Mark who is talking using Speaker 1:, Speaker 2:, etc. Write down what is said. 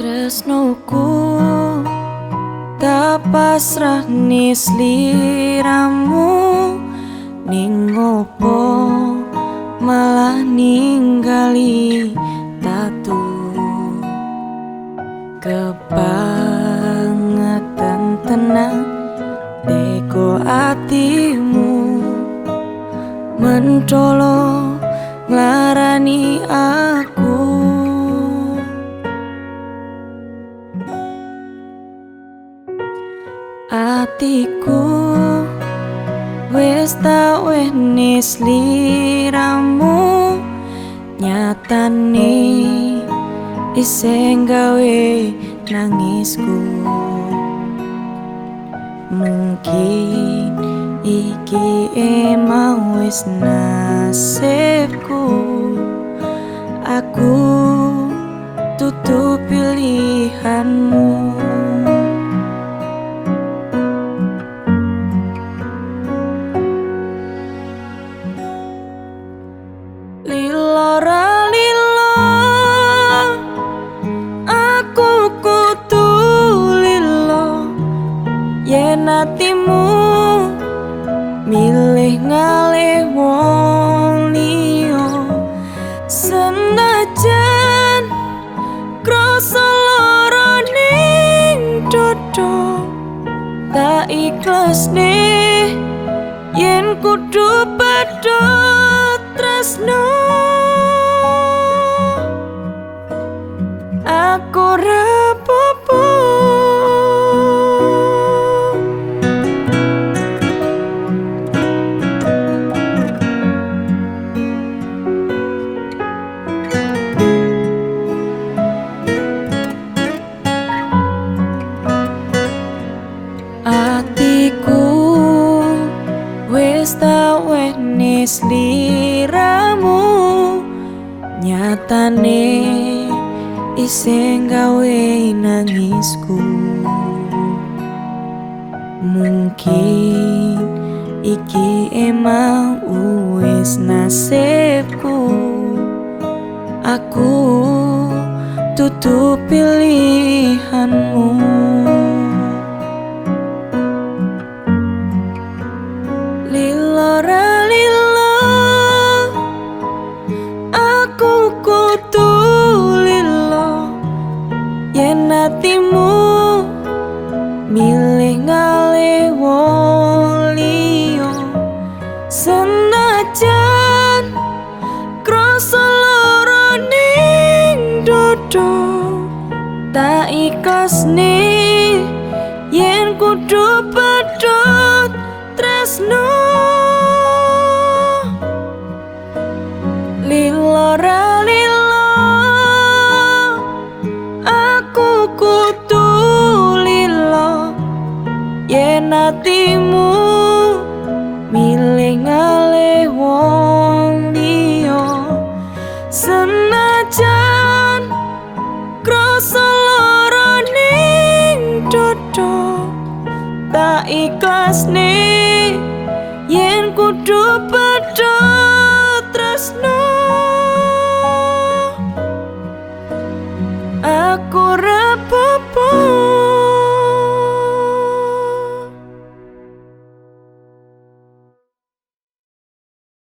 Speaker 1: Tresnoku tak pasrah nis liramu ning opo malah ninggali tatu kebangetan tenang teko atimu. Mentolo nglarani aku atiku wis tak wehnis liramu nyatane iseng gawe nangisku. Mungkin iki emang wis nasibku. Aku tutup pilihanmu dodo Tak ikhlas nih. Yen kudu pedot tresno wehnis liramu nyatane iseng gawe nangisku. Mungkin iki emang wis nasibku. Aku tutup pilihanmu dodo Tak ikhlas nih. Yen kudu pedot tresno. Lilora lilo Aku kutu lilo Yen atimu Milih dodo Tak ikhlas nih Yen kudu